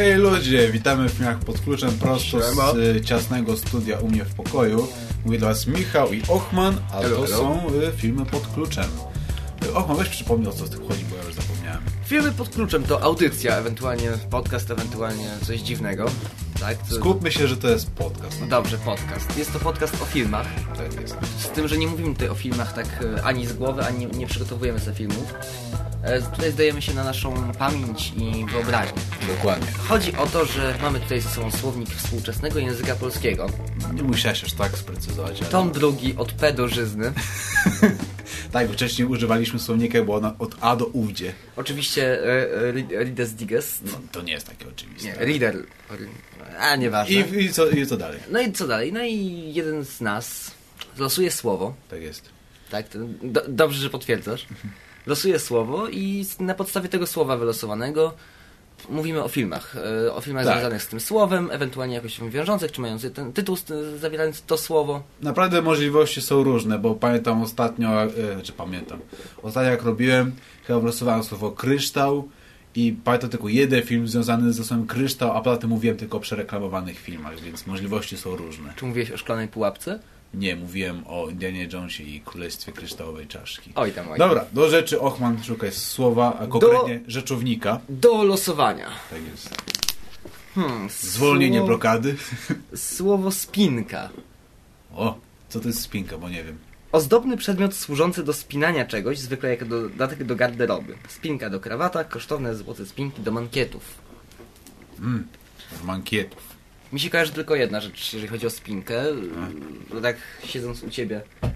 Hej ludzie, witamy w filmach pod kluczem prosto Siema. z y, ciasnego studia u mnie w pokoju. Mówi do was Michał i Ochman, a Hello, to hello. są y, filmy pod kluczem. Y, Ochman, weź przypomnij o co w tym chodzi, bo. Filmy pod kluczem to audycja, ewentualnie podcast, ewentualnie coś dziwnego. Tak? To... Skupmy się, że to jest podcast. Dobrze, podcast. Jest to podcast o filmach. tak jest. Z tym, że nie mówimy tutaj o filmach tak e, ani z głowy, ani nie przygotowujemy sobie filmów. E, Tutaj zdajemy się na naszą pamięć i wyobraźnię. Dokładnie. Chodzi o to, że mamy tutaj ze sobą słownik współczesnego języka polskiego. Nie musiałeś aż tak sprecyzować, ale... Tom drugi od P do żyzny. Tak, bo wcześniej używaliśmy słownika, było ona od A do Uwdzie. Oczywiście e, e, Ri- Rides Digest. No, to nie jest takie oczywiste. Nie, Reader. A, nieważne. I, i, co, I co dalej? No i co dalej? No i jeden z nas losuje słowo. Tak jest. Tak, do, dobrze, że potwierdzasz. Losuje słowo i na podstawie tego słowa wylosowanego mówimy o filmach. e, O filmach Tak. związanych z tym słowem, ewentualnie jakoś wiążących, czy mających ten tytuł zawierający to słowo. Naprawdę możliwości są różne, bo pamiętam ostatnio, e, znaczy pamiętam, ostatnio jak robiłem, chyba wylosowałem słowo kryształ i pamiętam tylko jeden film związany ze słowem kryształ, a poza tym mówiłem tylko o przereklamowanych filmach, więc możliwości są różne. Czy mówiłeś o szklanej pułapce? Nie, mówiłem o Indianie Jonesie i Królestwie Kryształowej Czaszki. Oj tam, oj tam. Dobra, do rzeczy Ochman szukaj słowa, a konkretnie rzeczownika. Do losowania. Tak jest. Hmm, Zwolnienie słowo- blokady. Słowo spinka. O, co to jest spinka, bo nie wiem. Ozdobny przedmiot służący do spinania czegoś, zwykle jako dodatek do garderoby. Spinka do krawata, kosztowne złote spinki do mankietów. Mm, mankietów. Mi się kojarzy tylko jedna rzecz, jeżeli chodzi o spinkę. No tak siedząc u ciebie.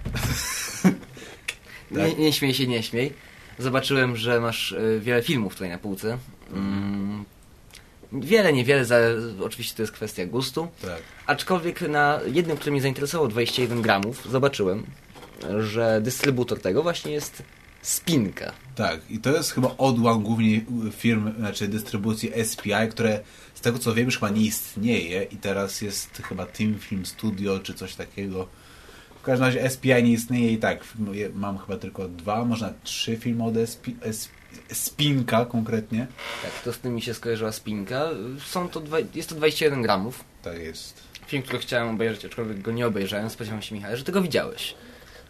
Nie, Tak. nie śmiej się, nie śmiej. Zobaczyłem, że masz y, wiele filmów tutaj na półce. Mm, wiele, niewiele, za, oczywiście to jest kwestia gustu. Tak. Aczkolwiek na jednym, który mnie zainteresował, 21 gramów, zobaczyłem, że dystrybutor tego właśnie jest Spinka. Tak, i to jest chyba odłam głównie firm, znaczy dystrybucji SPI, które tego co wiem już chyba nie istnieje i teraz jest chyba Team Film Studio czy coś takiego. W każdym razie SPI nie istnieje i tak, je- mam chyba tylko dwa, może nawet trzy filmy od SP, Spinka konkretnie. Tak, to z tym mi się skojarzyła Spinka. Są to dwa, jest to 21 gramów. Tak jest. Film, który chciałem obejrzeć, aczkolwiek go nie obejrzałem. Spodziewam się, Michał, że ty go widziałeś.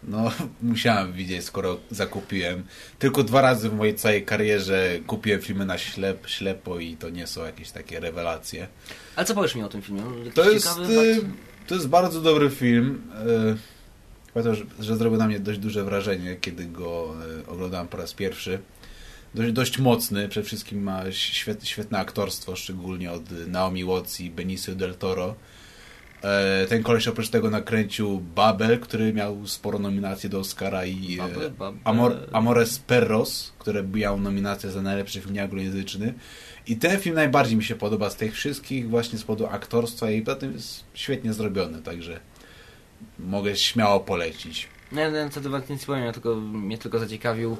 No, musiałem widzieć, skoro zakupiłem. Tylko dwa razy w mojej całej karierze kupiłem filmy na ślep, ślepo i to nie są jakieś takie rewelacje. Ale co powiesz mi o tym filmie? Jakiś To jest, y, fakt? to jest bardzo dobry film. Y, Pamiętam, że, że zrobił na mnie dość duże wrażenie, kiedy go y, oglądałem po raz pierwszy. Dość, dość mocny, przede wszystkim ma świet, świetne aktorstwo, szczególnie od Naomi Watts i Benicio del Toro. E, Ten koleś oprócz tego nakręcił Babel, który miał sporo nominacji do Oscara i e, Babel, Babel. Amor, Amores Perros, które miał nominację za najlepszy film nieanglojęzyczny. I ten film najbardziej mi się podoba z tych wszystkich właśnie z powodu aktorstwa i poza tym jest świetnie zrobiony, także mogę śmiało polecić. Nie, nie, co do nic powiem, ja tylko, mnie tylko zaciekawił.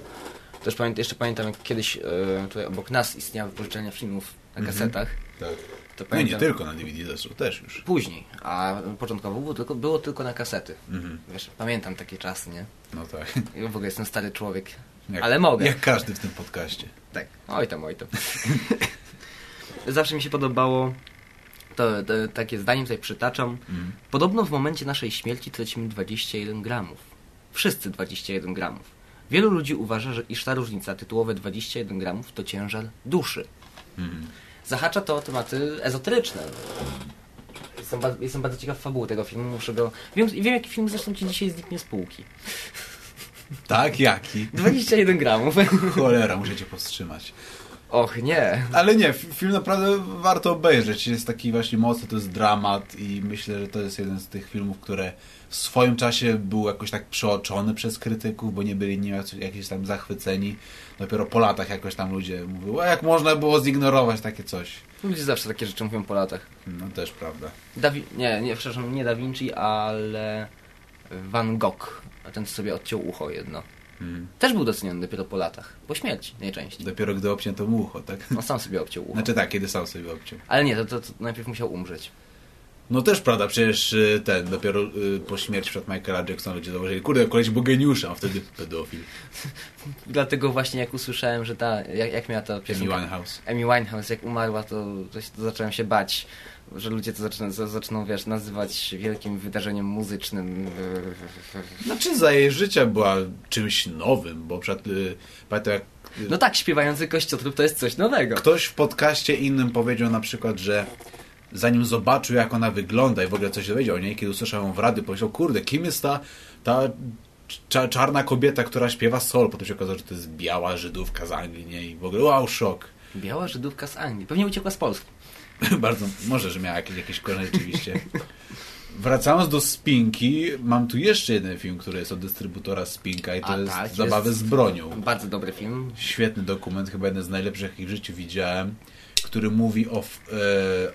Też pamiętam, jeszcze pamiętam, jak kiedyś e, tutaj obok nas istniała wypożyczalnia filmów na Mhm. kasetach. Tak. To No pamiętam, nie tylko na DVD zresztą, też już. Później, a początkowo było tylko, było tylko na kasety. Mhm. Wiesz, pamiętam takie czasy, nie? No tak. I w ogóle jestem stary człowiek. Jak, Ale mogę. Jak każdy w tym podcaście. Tak. Oj tam, oj tam. Zawsze mi się podobało to, to takie zdanie, tutaj przytaczam. Mhm. Podobno w momencie naszej śmierci tracimy 21 gramów. Wszyscy 21 gramów. Wielu ludzi uważa, że iż ta różnica, tytułowe 21 gramów, to ciężar duszy. Mhm. Zahacza to o tematy ezoteryczne. Jestem, ba- jestem bardzo ciekaw fabuły tego filmu, muszę go... Wiem, wiem jaki film zresztą ci dzisiaj zniknie z półki. Tak, jaki? 21 gramów. Cholera, muszę cię powstrzymać. Och nie. Ale nie, fi- film naprawdę warto obejrzeć. Jest taki właśnie mocny, to jest dramat i myślę, że to jest jeden z tych filmów, które w swoim czasie był jakoś tak przeoczony przez krytyków, bo nie byli nim jakieś tam zachwyceni. Dopiero po latach jakoś tam ludzie mówią, a jak można było zignorować takie coś. Ludzie zawsze takie rzeczy mówią po latach. No też prawda. Dawi nie, nie, przepraszam, nie Da Vinci, ale Van Gogh. A ten sobie odciął ucho jedno. Mhm. Też był doceniony dopiero po latach. Po śmierci najczęściej. Dopiero gdy obcięto mu ucho, tak? On sam sobie obciął ucho. Znaczy tak, kiedy sam sobie obciął. Ale nie, to, to, to najpierw musiał umrzeć. No też prawda, przecież y, ten, dopiero y, po śmierci przed Michaela Jacksona ludzie zauważyli, kurde, koleś był geniuszem, a wtedy pedofil. Dlatego właśnie jak usłyszałem, że ta, jak, jak miała ta Amy piosenka... Winehouse. Amy Winehouse, jak umarła, to, to, się- to zacząłem się bać, że ludzie to zaczną, za- zaczną wiesz, nazywać wielkim wydarzeniem muzycznym. Znaczy za jej życia była czymś nowym, bo przed, y, pamiętam jak No tak, śpiewający kościotrup to jest coś nowego. ktoś w podcaście innym powiedział na przykład, że zanim zobaczył jak ona wygląda i w ogóle coś dowiedział o niej, kiedy usłyszał ją w radiu, powiedział, kurde, kim jest ta, ta cza, czarna kobieta, która śpiewa solo. Potem się okazało, że to jest biała Żydówka z Anglii, nie? I w ogóle wow, szok. Biała Żydówka z Anglii. Pewnie uciekła z Polski. Bardzo, może, że miała jakieś, jakieś korzenie rzeczywiście. Wracając do Spinki, mam tu jeszcze jeden film, który jest od dystrybutora Spinka i to A jest tak, Zabawy jest- z bronią. Bardzo dobry film. Świetny dokument, chyba jeden z najlepszych, jakich w życiu widziałem, który mówi o e,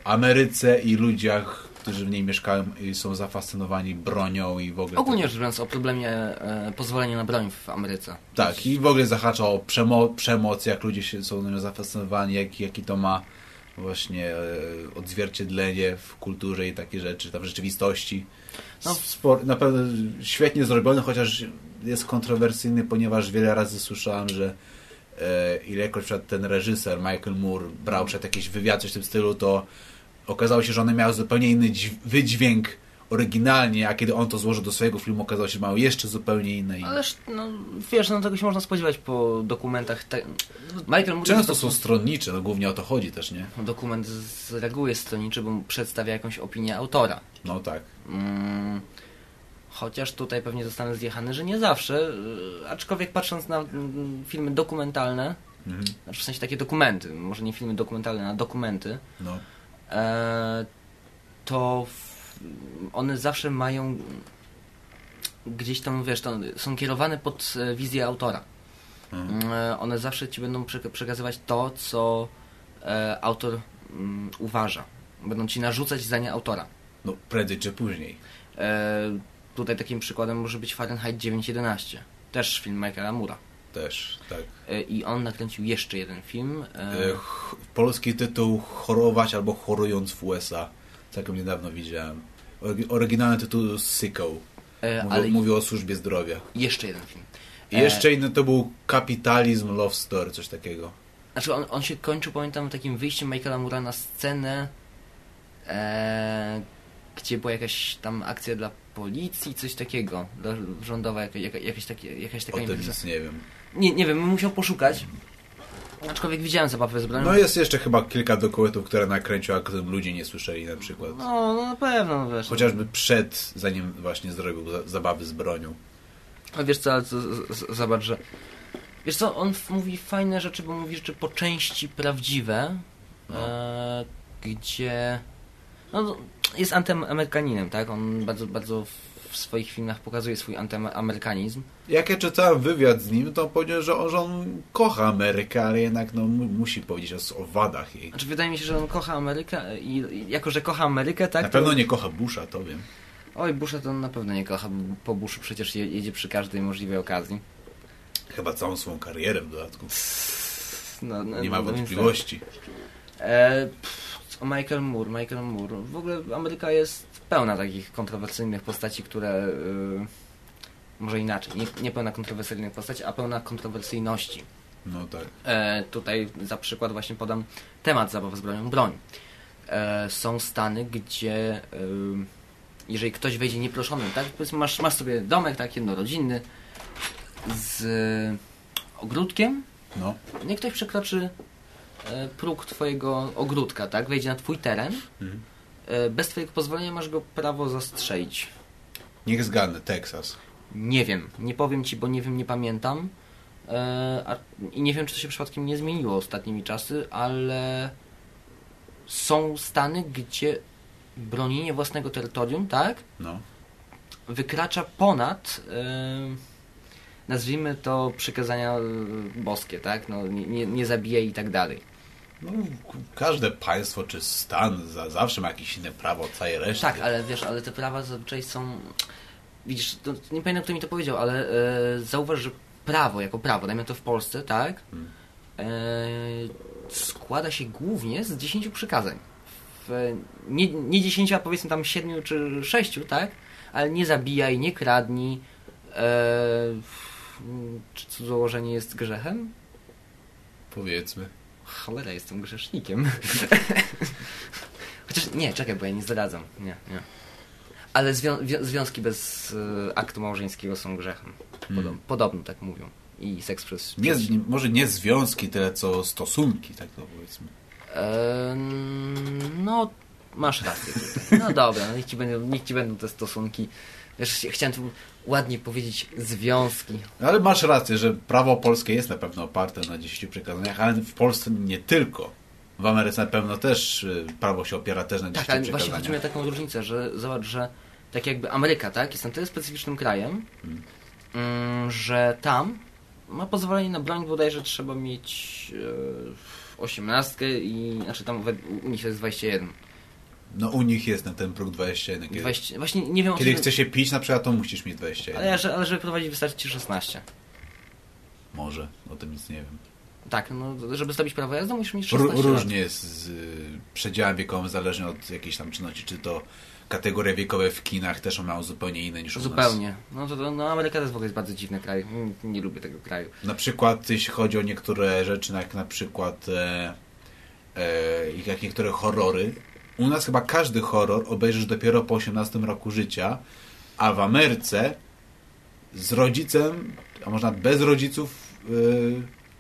Ameryce i ludziach, którzy w niej mieszkają i są zafascynowani bronią i w ogóle... Ogólnie rzecz biorąc o problemie e, pozwolenia na broń w Ameryce. Tak, i w ogóle zahacza o przemo przemoc, jak ludzie się są nią zafascynowani, jak, jaki to ma właśnie e, odzwierciedlenie w kulturze i takie rzeczy, tam w rzeczywistości. No. Spor, na pewno świetnie zrobiony, chociaż jest kontrowersyjny, ponieważ wiele razy słyszałem, że ilekroć przed ten reżyser Michael Moore brał przed jakiś wywiad, coś w tym stylu, to okazało się, że one miały zupełnie inny dź- wydźwięk oryginalnie, a kiedy on to złożył do swojego filmu, okazało się, że mają jeszcze zupełnie inny. Ależ, no wiesz, no tego się można spodziewać po dokumentach. Te... Michael Moore Często są stronnicze, no głównie o to chodzi też, nie? Dokument z reguły jest stronniczy, bo przedstawia jakąś opinię autora. No tak. Mm, chociaż tutaj pewnie zostanę zjechany, że nie zawsze. y, Aczkolwiek patrząc na mm, filmy dokumentalne, Mhm. znaczy w sensie takie dokumenty, może nie filmy dokumentalne, a dokumenty, No. e, to one zawsze mają gdzieś tam, wiesz, to są kierowane pod e, wizję autora. Mhm. E, One zawsze ci będą przek- przekazywać to, co autor mm, uważa. Będą ci narzucać zdania autora. no prędzej czy później. E, tutaj takim przykładem może być Fahrenheit 911. Też film Michaela Mura. Też, tak. E, I on nakręcił jeszcze jeden film. E, E, polski tytuł Chorować albo Chorując w USA. Całkiem niedawno widziałem. Orygi- Oryginalny tytuł Sicko. Mówi, mówi o służbie zdrowia. jeszcze jeden film. I jeszcze inny to był Kapitalizm Love Story, coś takiego. Znaczy on, on się kończył, pamiętam, takim wyjściem Michaela Mura na scenę, e, gdzie była jakaś tam akcja dla policji, coś takiego. Dla, rządowa, jaka, jaka, jakaś, takie, jakaś taka O tym nic nie wiem. Nie, nie wiem, musiał poszukać. Aczkolwiek widziałem zabawę z bronią. No jest jeszcze chyba kilka dokumentów, które nakręcił, a którym ludzie nie słyszeli na przykład. No, no na pewno, no wiesz. Chociażby przed, zanim właśnie zrobił za- zabawy z bronią. A wiesz co, ale zobacz, że... Wiesz co, on mówi fajne rzeczy, bo mówi rzeczy po części prawdziwe, No. e, gdzie... No, jest antyamerykaninem, tak? On bardzo, bardzo w swoich filmach pokazuje swój antyamerykanizm. Jak ja czytałem wywiad z nim, to powiedział, że on, że on kocha Amerykę, ale jednak no, mu- musi powiedzieć o, o wadach jej. Znaczy, wydaje mi się, że on kocha Amerykę i, i jako, że kocha Amerykę, tak? Na to- pewno nie kocha Busha, to wiem. Oj, Busha to on na pewno nie kocha, bo po Bushu przecież je, jedzie przy każdej możliwej okazji. Chyba całą swoją karierę w dodatku. No, no, Nie ma no, więc wątpliwości. E, pff, Michael Moore, Michael Moore. W ogóle Ameryka jest pełna takich kontrowersyjnych postaci, które... y, może inaczej, nie, nie pełna kontrowersyjnych postaci, a pełna kontrowersyjności. No tak. E, tutaj za przykład właśnie podam temat zabaw z bronią. Broń. E, są stany, gdzie y, jeżeli ktoś wejdzie nieproszony, tak? Powiedzmy masz, masz sobie domek tak jednorodzinny z ogródkiem, No. niech ktoś przekroczy próg twojego ogródka, tak? Wejdzie na twój teren. Mhm. E, bez twojego pozwolenia masz go prawo zastrzelić. Niech zgadnę, Teksas. Nie wiem, nie powiem ci, bo nie wiem, nie pamiętam. E, I nie wiem, czy to się przypadkiem nie zmieniło ostatnimi czasy, ale są stany, gdzie bronienie własnego terytorium, tak? No. Wykracza ponad e, nazwijmy to przykazania e, boskie, tak? No, nie, nie, nie zabijaj i tak dalej. no. Każde państwo czy stan za, zawsze ma jakieś inne prawo od całej reszty. Tak, ale wiesz, ale te prawa zazwyczaj są. Widzisz, to, nie pamiętam kto mi to powiedział, ale e, zauważ, że prawo jako prawo, dajmy to w Polsce, tak? Hmm. E, składa się głównie z 10 przykazań. w, nie, nie 10, a powiedzmy tam 7 czy 6, tak? Ale nie zabijaj, nie kradnij. E, czy cudzołożenie jest grzechem? Powiedzmy. Cholera, jestem grzesznikiem. Chociaż nie, czekaj, bo ja nie zdradzam. Nie, nie. Ale zwią wi- związki bez e, aktu małżeńskiego są grzechem. Podob Hmm. Podobno tak mówią. I seks przez... Nie, przez... może nie związki tyle, co stosunki, tak to powiedzmy. E, no, masz rację tutaj. No dobra, niech, ci będą, niech ci będą te stosunki. Wiesz, chciałem tu ładnie powiedzieć związki. Ale masz rację, że prawo polskie jest na pewno oparte na 10 przekazaniach, ale w Polsce nie tylko. W Ameryce na pewno też y, prawo się opiera też na 10 Tak, ale właśnie chodzi mi o taką różnicę, że zobacz, że tak jakby Ameryka, tak, jest na tyle specyficznym krajem, Hmm. mm, że tam ma pozwolenie na broń bodajże trzeba mieć e, 18 i znaczy tam u nich jest 21. No u nich jest na ten próg 21. Kiedy, 20, właśnie nie wiem kiedy chce się pić na przykład, to musisz mieć 21. ale, ale żeby prowadzić wystarczy ci 16. Może, o tym nic nie wiem. Tak, no żeby zdobyć prawo jazdy musisz mieć Ró- 16 lat. różnie jest z y, przedziałem wiekowym, zależnie od jakiejś tam czynności, czy to kategorie wiekowe w kinach też mają zupełnie inne niż u nas. Zupełnie. No to, no Ameryka to jest w ogóle jest bardzo dziwny kraj. Mm, Nie lubię tego kraju. Na przykład jeśli chodzi o niektóre rzeczy, jak na przykład e, e, jak niektóre horrory. U nas chyba każdy horror obejrzysz dopiero po 18 roku życia, a w Ameryce z rodzicem, a można bez rodziców e,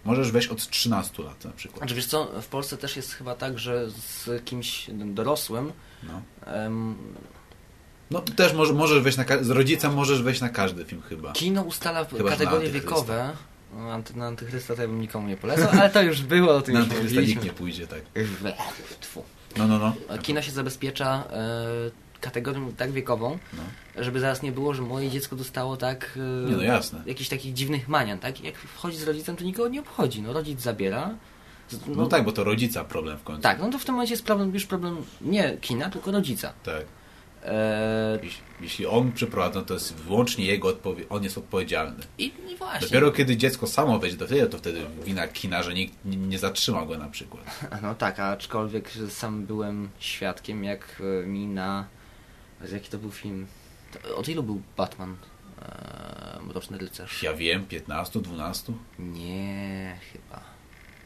możesz wejść od 13 lat na przykład. Znaczy wiesz co, w Polsce też jest chyba tak, że z kimś dorosłym No, em, no też może, możesz wejść na, z rodzicem możesz wejść na każdy film chyba. kino ustala Chyba, kategorie wiekowe. No, Anty, na antychrysta to ja bym nikomu nie polecał, ale to już było, o tym Na już Antychrysta nikt mówiliśmy. nie pójdzie, tak. Tfu. No, no, no. Kino się zabezpiecza e, kategorią tak wiekową, No. żeby zaraz nie było, że moje dziecko dostało tak e, Nie, no jasne. jakichś takich dziwnych manian, tak? Jak wchodzi z rodzicem, to nikogo nie obchodzi. No rodzic zabiera. Z- No tak, bo to rodzica problem w końcu. Tak, no to w tym momencie jest problem, już problem nie kina, tylko rodzica. Tak. E, Jeśli, jeśli on przeprowadza, to jest wyłącznie jego odpowiedzialność. On jest odpowiedzialny. i, I właśnie. Dopiero kiedy dziecko samo wejdzie do wtedy, to wtedy wina kina, że nikt nie, nie zatrzymał go na przykład. No tak, aczkolwiek sam byłem świadkiem, jak e, mi na... Jaki to był film? Od ilu był Batman? E, Mroczny Rycerz? Ja wiem, 15, 12? Nie, chyba.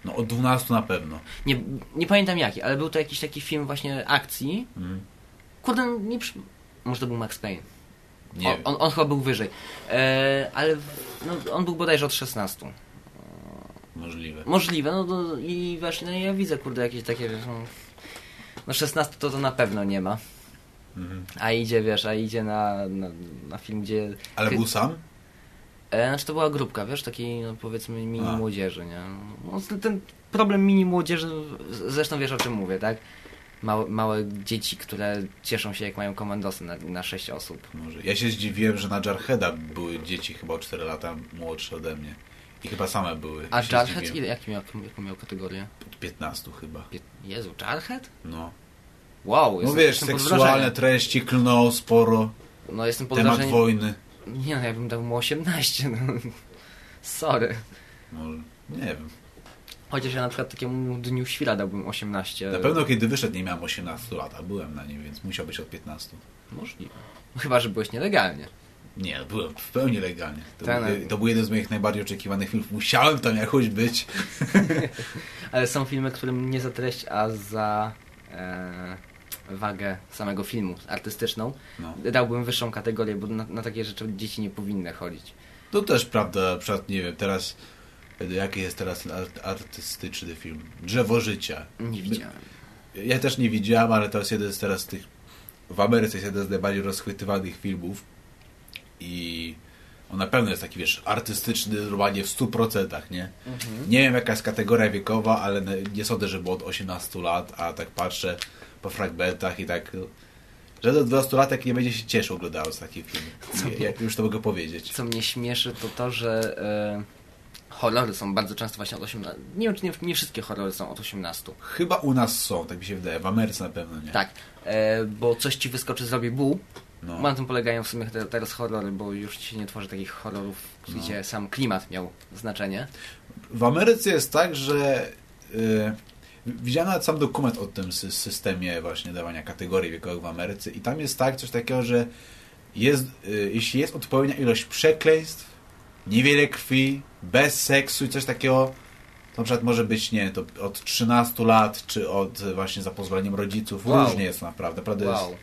No od 12 na pewno. Nie, nie pamiętam jaki, ale był to jakiś taki film właśnie akcji. Mhm. Kurde, nie przy... Może to był Max Payne. Nie on, on, on chyba był wyżej. E, ale no, on był bodajże od 16. Możliwe. Możliwe, no to, i właśnie no, ja widzę, kurde, jakieś takie, no, no 16 to to na pewno nie ma. Mhm. A idzie, wiesz, a idzie na, na, na film, gdzie... Ale był sam? E, znaczy to była grupka, wiesz, takiej, no, powiedzmy, mini młodzieży, nie? No, ten- problem mini młodzieży, zresztą wiesz o czym mówię, tak? Małe, małe dzieci, które cieszą się jak mają komandosy na, na 6 osób. Może. Ja się zdziwiłem, że na Jarheada były dzieci chyba o 4 lata młodsze ode mnie. I chyba same były. A się Jarhead, zdziwiłem. ile, jaki miał, jaką miał kategorię? Od 15 chyba. Pię- Jezu, Jarhead? No. Wow, No jestem, wiesz, jestem pod seksualne wrażeniem. treści klną sporo. No jestem pod Temat wrażeniem. wojny. Nie no, ja bym dał mu 18, no. Sorry. Może. Nie wiem. Chociaż ja na przykład takiemu Dniu Świra dałbym 18. Na pewno kiedy wyszedł nie miałem 18 lat, a byłem na nim, więc musiał być od 15. Możliwe. No Chyba, że byłeś nielegalnie. Nie, byłem w pełni legalnie. To, Tak, był, no. to był jeden z moich najbardziej oczekiwanych filmów. Musiałem tam jakoś być. Ale są filmy, którym nie za treść, a za e, wagę samego filmu artystyczną No. dałbym wyższą kategorię, bo na, na takie rzeczy dzieci nie powinny chodzić. To też prawda, przykład, nie wiem, teraz jaki jest teraz art, artystyczny film? Drzewo życia. Nie widziałem. Ja też nie widziałem, ale to jest jeden z teraz tych w Ameryce jest jeden z najbardziej rozchwytywanych filmów i on na pewno jest taki, wiesz, artystyczny normalnie w 100%, nie? Nie wiem jaka jest kategoria wiekowa, ale nie sądzę, że było od 18 lat, a tak patrzę po fragmentach i tak żaden 12-latek nie będzie się cieszył oglądając taki film. Ja, ja już to mogę powiedzieć. Co mnie śmieszy, to to, że e, horrory są bardzo często właśnie od 18. Nie wiem, czy nie, nie wszystkie horrory są od 18. Chyba u nas są, tak mi się wydaje. W Ameryce na pewno nie. Tak, e, bo coś ci wyskoczy, zrobi buł. No. Na tym polegają w sumie te, teraz horrory, bo już ci się nie tworzy takich horrorów, No. gdzie sam klimat miał znaczenie. W Ameryce jest tak, że y, Widziałem nawet sam dokument o tym sy- systemie właśnie dawania kategorii wiekowych w Ameryce i tam jest tak, coś takiego, że jest, y, jeśli jest odpowiednia ilość przekleństw, niewiele krwi, bez seksu i coś takiego, to na przykład może być, nie to od 13 lat, czy od y, właśnie za pozwoleniem rodziców. Wow. Różnie jest naprawdę. naprawdę Wow. jest,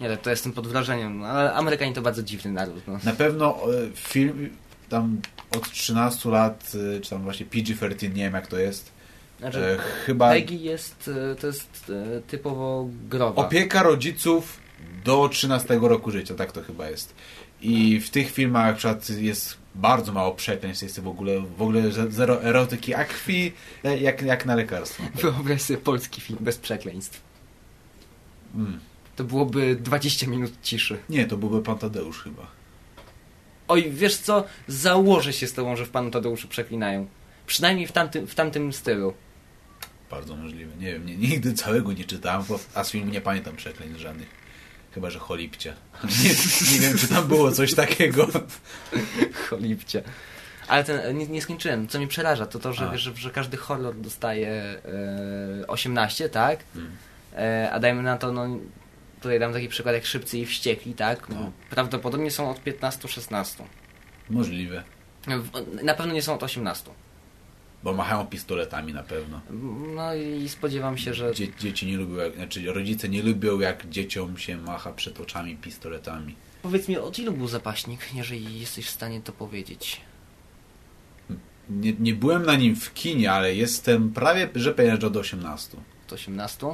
Nie, to jestem pod wrażeniem, no, ale Amerykanie to bardzo dziwny naród. No. na pewno y, film tam od 13 lat, y, czy tam właśnie PG-13, nie wiem jak to jest, Znaczy, e, chyba Peggy jest, e, to jest e, typowo growa. opieka rodziców do 13 roku życia, tak to chyba jest. I w tych filmach na przykład jest bardzo mało przekleństw, jest w ogóle, w ogóle ze- zero erotyki, a krwi e, jak, jak na lekarstwo. Wyobraź sobie polski film bez przekleństw. Mm. To byłoby 20 minut ciszy. Nie, to byłby Pan Tadeusz chyba. Oj, wiesz co? Założę się z tobą, że w Panu Tadeuszu przeklinają. Przynajmniej w tamtym, w tamtym stylu. Bardzo możliwe. Nie wiem, nie, nigdy całego nie czytałem, bo, a z filmu nie pamiętam przekleństw żadnych. Chyba, że Cholipcia. Nie, nie wiem, czy tam było coś takiego. Cholipcie. Ale ten, nie, nie skończyłem. Co mnie przeraża, to to, że, że, że każdy horror dostaje e, 18, tak? Hmm. E, a dajmy na to, no, tutaj dam taki przykład jak Szybcy i Wściekli, tak? No. Prawdopodobnie są od 15-16. Możliwe. Na pewno nie są od 18. Bo machają pistoletami na pewno. No i spodziewam się, że... Dzie dzieci nie lubią, jak, znaczy rodzice nie lubią, jak dzieciom się macha przed oczami pistoletami. Powiedz mi, od ilu był zapaśnik, jeżeli jesteś w stanie to powiedzieć? Nie, nie byłem na nim w kinie, ale jestem prawie, że pewien, że od 18. Od 18?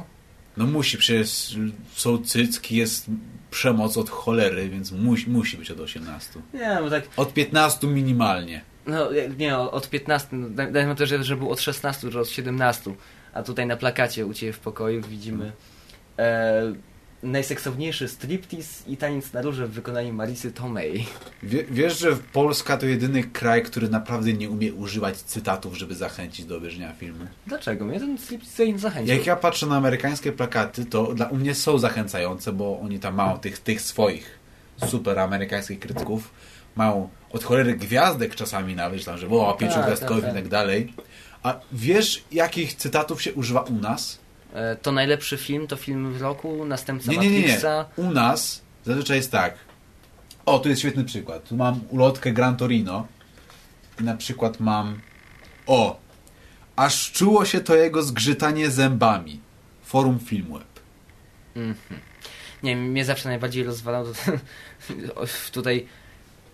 No musi, przecież są cycki, jest przemoc od cholery, więc musi, musi być od 18. Nie, bo tak... Od 15 minimalnie. No, nie, od 15, no, daj- dajmy to, że, że był od 16, że od 17. A tutaj na plakacie u Ciebie w pokoju widzimy e, najseksowniejszy striptease i taniec na róże w wykonaniu Marisy Tomei. Wie, wiesz, że Polska to jedyny kraj, który naprawdę nie umie używać cytatów, żeby zachęcić do obejrzenia filmu. Dlaczego? Mnie ten striptease nie zachęcił. Jak ja patrzę na amerykańskie plakaty, to dla u mnie są zachęcające, bo oni tam mają tych, tych swoich super amerykańskich krytyków. Mają od cholery gwiazdek czasami nawet, tam, że o, pięciogwiazdkowy tak, i tak. tak dalej. A wiesz, jakich cytatów się używa u nas? E, to najlepszy film, to film w roku, następca Nie, nie, nie, nie. U nas zazwyczaj jest tak. O, tu jest świetny przykład. Tu mam ulotkę Gran Torino i na przykład mam o, aż czuło się to jego zgrzytanie zębami. Forum Filmweb. Mhm. Nie, mnie zawsze najbardziej rozwalał to, tutaj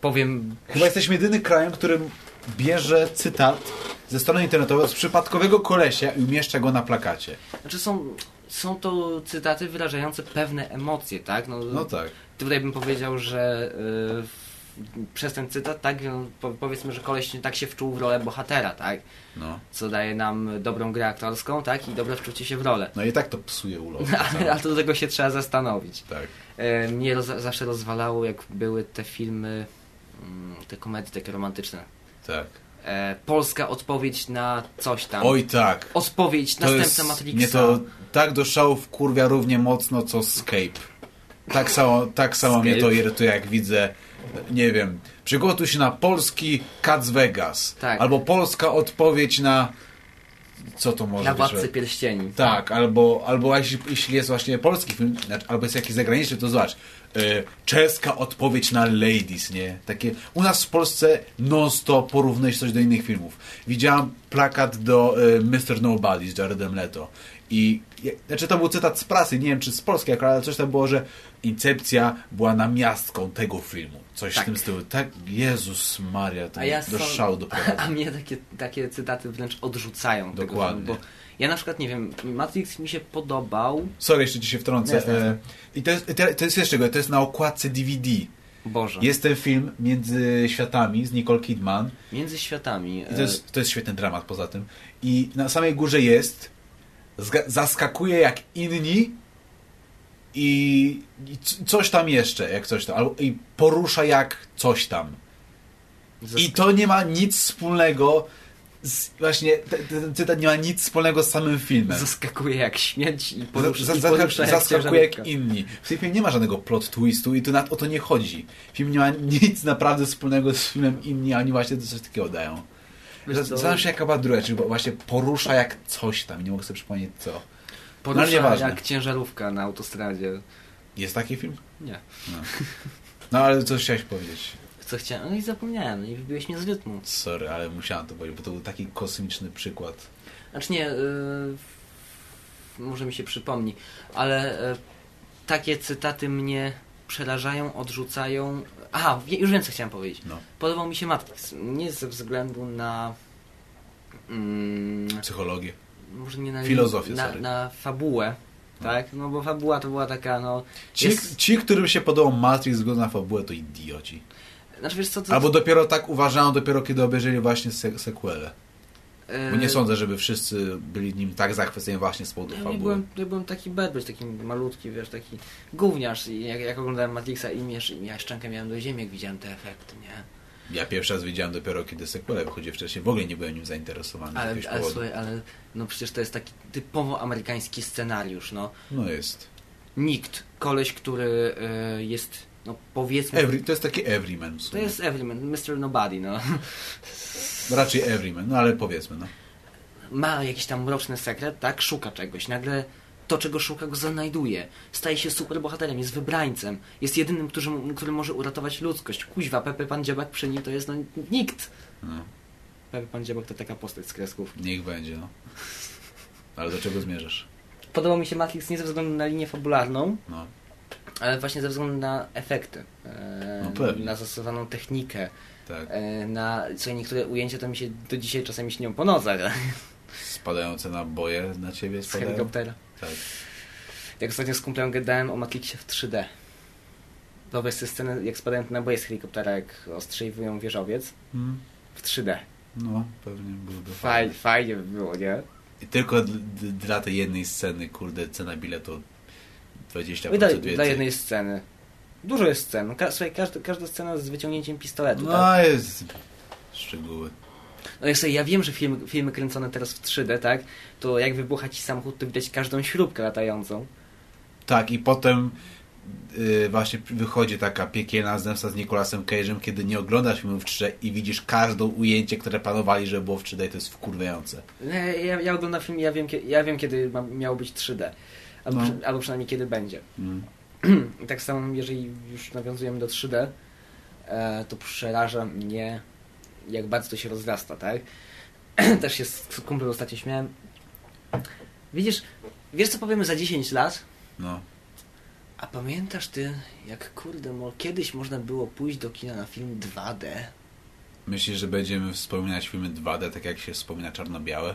powiem Chyba jesteśmy jedynym krajem, którym bierze cytat ze strony internetowej z przypadkowego kolesia i umieszcza go na plakacie. Znaczy są, są to cytaty wyrażające pewne emocje, tak? No, No tak. Tutaj bym powiedział, że y, w- przez ten cytat, tak, no, po, powiedzmy, że koleś tak się wczuł w rolę bohatera, tak? No. Co daje nam dobrą grę aktorską, tak? I dobre wczucie się w rolę. No i tak to psuje ulot. Ale, ale do tego się trzeba zastanowić. Tak. E, mnie roz, zawsze rozwalało, jak były te filmy, te komedie takie romantyczne. Tak. E, polska odpowiedź na coś tam. Oj tak. Odpowiedź, To następca jest, Matrixa. mnie to tak do szału wkurwia równie mocno co Scape. Tak samo, tak samo mnie to irytuje, jak widzę, nie wiem, przygotuj się na polski Cats Vegas. Tak. Albo polska odpowiedź na... Co to może Na być? Władcy Pierścieni. Tak, albo, albo jeśli, jeśli jest właśnie polski film, znaczy, albo jest jakiś zagraniczny, to zobacz. y, czeska odpowiedź na Ladies, nie? Takie, u nas w Polsce non-stop porównujesz coś do innych filmów. Widziałam plakat do y, Mr. Nobody z Jaredem Leto. I, znaczy to był cytat z prasy, nie wiem czy z polskiej akurat, ale coś tam było, że Incepcja była namiastką tego filmu. Coś Tak. w tym stylu. Tak, Jezus Maria, to A ja do są- szału doprowadza. A mnie takie, takie cytaty wręcz odrzucają. tego Dokładnie. filmu, Bo ja na przykład, nie wiem, Matrix mi się podobał. Sorry, jeszcze ci się wtrącę. Jasne, jasne. E, I to jest, to jest jeszcze to jest na okładce DVD. Boże. Jest ten film Między Światami z Nicole Kidman. Między światami. To, jest, to jest świetny dramat poza tym. I na samej górze jest zaskakuje jak inni i, i coś tam jeszcze, jak coś tam. Albo, I porusza jak coś tam. e, I to nie ma nic wspólnego z, właśnie te- ten cytat nie ma nic wspólnego z samym filmem. Zaskakuje jak śmierć i porusza, Za- i za- porusza jak zaskakuje jak inni. W tym filmie nie ma żadnego plot twistu i to na, o to nie chodzi. Film nie ma nic naprawdę wspólnego z filmem inni, a oni właśnie coś takiego dają. Zastanawiam się jaka była druga, czyli właśnie porusza jak coś tam, nie mogę sobie przypomnieć co. Porusza No, nieważne. jak ciężarówka na autostradzie. Jest taki film? Nie. No, no ale coś chciałeś powiedzieć. Co chciałem? No i zapomniałem. I wybiłeś mnie z rytmu. Sorry, ale musiałem to powiedzieć, bo to był taki kosmiczny przykład. Znaczy nie, yy, może mi się przypomni, ale yy, takie cytaty mnie przerażają, odrzucają. Aha, już wiem co chciałem powiedzieć. No, Podobał mi się Matrix. Nie ze względu na. Mm, psychologię. może nie na. Filozofię, na, sorry. na fabułę. Tak? No bo fabuła to była taka, no. Ci, Jest, ci którym się podobał Matrix względu na fabułę, to idioci. znaczy wiesz co, to, Albo dopiero tak uważają, dopiero kiedy obejrzeli właśnie se sequelę. Bo nie sądzę, żeby wszyscy byli nim tak zachwyceni właśnie z powodu Ja fabuły. byłem, ja byłem taki bad boy, taki malutki, wiesz, taki gówniarz i jak, jak oglądałem Matrixa i miesz, ja szczękę miałem do ziemi, jak widziałem te efekty, nie? Ja pierwszy raz widziałem dopiero kiedy sequela wychodzi wcześniej. W ogóle nie byłem nim zainteresowany z Ale, jakiegoś ale słuchaj, ale no przecież to jest taki typowo amerykański scenariusz, no. No jest. Nikt, koleś, który y, jest, no powiedzmy... Every, to jest taki everyman To jest Everyman, Mr. Nobody, no. Raczej everyman, no ale powiedzmy, no. Ma jakiś tam mroczny sekret, tak? Szuka czegoś. Nagle to, czego szuka, go znajduje. Staje się superbohaterem, jest wybrańcem. Jest jedynym, który, który może uratować ludzkość. Kuźwa, Pepe Pan Dziabak przy nim to jest no nikt. no. Pepe Pan Dziabak to taka postać z kreskówki. Niech będzie, no. Ale do czego zmierzasz? Podobał mi się Matrix nie ze względu na linię fabularną, No. Ale właśnie ze względu na efekty. E, No na zastosowaną technikę. Tak. E, na co niektóre ujęcia to mi się do dzisiaj czasami śnią po nocach. Spadające naboje na ciebie Z spadają? helikoptera. Tak. Jak ostatnio z kumplem gadałem o Matrixie w 3D. Wyobraź sobie scenę, jak spadają te naboje z helikoptera, jak ostrzeliwują wieżowiec Mm. w 3D. No, pewnie byłby Fajnie, fajnie by było, nie? I tylko dla tej jednej sceny, kurde, cena biletu 20% No i dla, więcej. dla jednej sceny. Dużo jest scen. Ka słuchaj, każda, każda scena z wyciągnięciem pistoletu. tak? No, jest... Szczegóły. No jak sobie, ja wiem, że film, filmy kręcone teraz w 3D, tak? To jak wybucha ci samochód, to widać każdą śrubkę latającą. Tak, i potem y, właśnie wychodzi taka piekielna zemsta z Nicolasem Cage'em, kiedy nie oglądasz filmów w 3D i widzisz każdą ujęcie, które planowali, żeby było w 3D i to jest wkurwiające. Nie, Ja, ja oglądam film ja wiem, ja wiem kiedy ma, miało być 3D. Albo, No. przy, albo przynajmniej kiedy będzie. Mm. I tak samo, jeżeli już nawiązujemy do 3D, e, to przeraża mnie, jak bardzo to się rozrasta, tak? Też się z kumplem ostatnio śmiałem. Widzisz, wiesz co powiemy za 10 lat? No. A pamiętasz ty, jak kurde, mo, kiedyś można było pójść do kina na film 2D? Myślisz, że będziemy wspominać filmy 2D, tak jak się wspomina czarno-białe?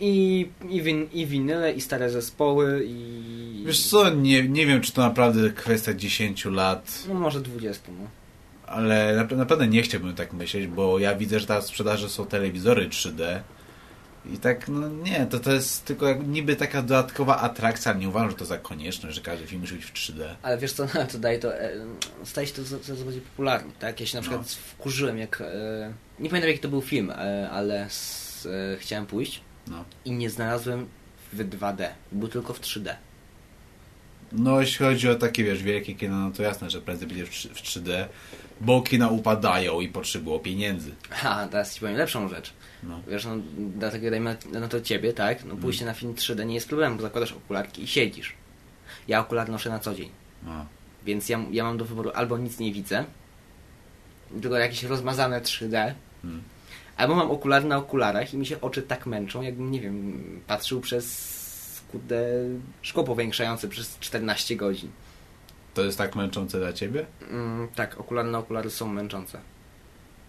I, i, win, I winyle, i stare zespoły, i... Wiesz co, nie, nie wiem, czy to naprawdę kwestia 10 lat, No może 20, no. ale napra- naprawdę nie chciałbym tak myśleć, bo ja widzę, że teraz w sprzedaży są telewizory 3D i tak, no nie, to, to jest tylko jak niby taka dodatkowa atrakcja, nie uważam, że to za konieczność, że każdy film musi być w 3D. Ale wiesz co, to daje to, e, staje się to coraz bardziej popularne, tak? Ja się na przykład No. wkurzyłem, jak, e, nie pamiętam jaki to był film, e, ale s, e, chciałem pójść No. i nie znalazłem w 2D, był tylko w 3D. No, jeśli chodzi o takie, wiesz, wielkie kina, no to jasne, że prędzej będzie w, 3, w 3D, bo kina upadają i potrzebują pieniędzy. Ha, teraz ci powiem lepszą rzecz. No. Wiesz, no, dlatego dajmy na, to ciebie, tak? Mm. No pójście na film 3D nie jest problemem, bo zakładasz okularki i siedzisz. Ja okulary noszę na co dzień, No. więc ja, ja mam do wyboru albo nic nie widzę, tylko jakieś rozmazane 3D, Mm. Albo mam okulary na okularach i mi się oczy tak męczą, jakbym, nie wiem, patrzył przez kurde szkło powiększające przez 14 godzin. To jest tak męczące dla ciebie? Mm, tak, okulary na okulary są męczące.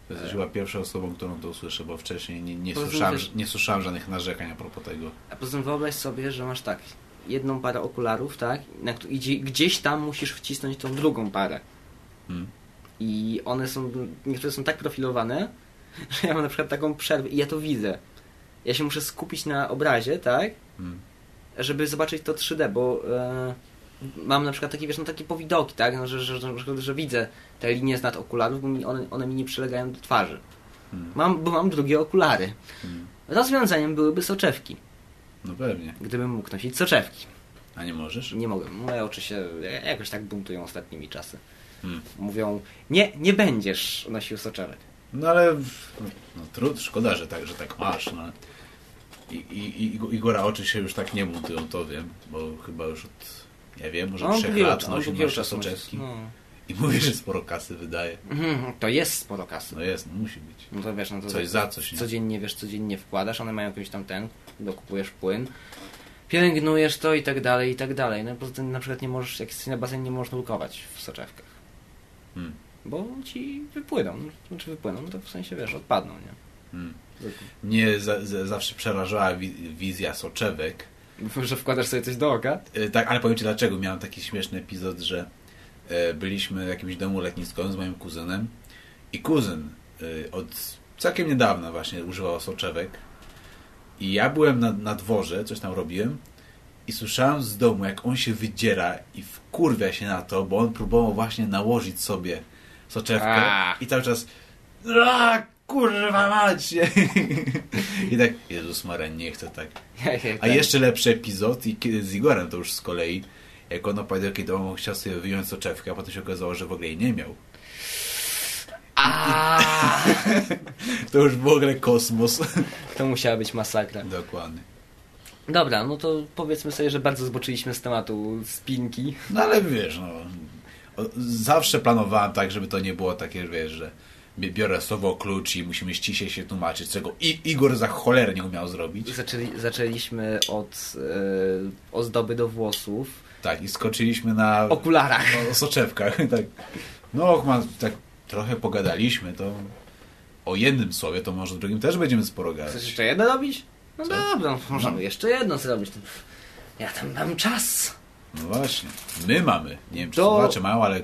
To jesteś chyba pierwszą osobą, którą to usłyszę, bo wcześniej nie, nie, słyszałem, wiesz- nie słyszałem żadnych narzekań a propos tego. A poza tym wyobraź sobie, że masz tak, jedną parę okularów, tak, na, i gdzie, gdzieś tam musisz wcisnąć tą drugą parę. Mm. I one są, niektóre są tak profilowane, że ja mam na przykład taką przerwę i ja to widzę. Ja się muszę skupić na obrazie, tak, Mm. żeby zobaczyć to 3D, bo e, mam na przykład takie, wiesz, no takie powidoki, tak, no, że, że, że, że, widzę te linie z nad okularów, bo mi one, one mi nie przylegają do twarzy. Mm. Mam, bo mam drugie okulary. Mm. Rozwiązaniem byłyby soczewki, No pewnie. gdybym mógł nosić soczewki. A nie możesz? Nie mogę. Moje oczy się jakoś tak buntują ostatnimi czasy. Mm. Mówią, nie, nie będziesz nosił soczewek. No ale no, trud, szkoda, że tak, że tak masz. No. I, i, i Igora oczy się już tak nie buntują, to wiem, bo chyba już od, nie wiem, może On trzech lat nosi czasu soczewki. No. I mówi, że sporo kasy wydaje. Mhm, To jest sporo kasy. No jest, no musi być. No to wiesz, no to Coś za coś, nie? Codziennie wiesz, codziennie wkładasz, one mają jakiś tam ten, dokupujesz płyn, pielęgnujesz to i tak dalej, i tak dalej. No poza tym na przykład nie możesz, jak jesteś na basenie, nie możesz nurkować w soczewkach. Hmm. Bo ci wypłyną, znaczy wypłyną, no to w sensie wiesz, odpadną, nie? Hmm. Mnie za, za, zawsze przerażała wi- wizja soczewek. Że wkładasz sobie coś do oka? E, Tak, ale powiem Ci dlaczego. Miałem taki śmieszny epizod, że e, byliśmy w jakimś domu letniskowym z moim kuzynem i kuzyn e, od całkiem niedawna właśnie używał soczewek i ja byłem na, na dworze, coś tam robiłem i słyszałem z domu, jak on się wydziera i wkurwia się na to, bo on próbował właśnie nałożyć sobie soczewkę Ach. i cały czas a, kurwa macie i tak, Jezus Maria, nie chcę tak a jeszcze lepszy epizod, i kiedy z Igorem to już z kolei, jak on opowiadał, kiedy on chciał sobie wyjąć soczewkę, a potem się okazało, że w ogóle jej nie miał. A, To już w ogóle kosmos. To musiała być masakra. Dokładnie. Dobra, no to powiedzmy sobie, że bardzo zboczyliśmy z tematu spinki. No ale wiesz, no, zawsze planowałem tak, żeby to nie było takie, wiesz, że bi- biorę słowo klucz i musimy ściśle się tłumaczyć, czego I Igor za cholerę nie umiał zrobić. Zaczęli, zaczęliśmy od e, ozdoby do włosów, Tak, i skoczyliśmy na okularach. no, soczewkach. Tak. No, tak trochę pogadaliśmy, to o jednym słowie, to może o drugim też będziemy sporo gadać. Chcesz jeszcze jedno robić? No Co? dobra, no, możemy No. jeszcze jedno zrobić. Ja tam mam czas. No właśnie. My mamy. Nie wiem, czy To- słuchacze mają, ale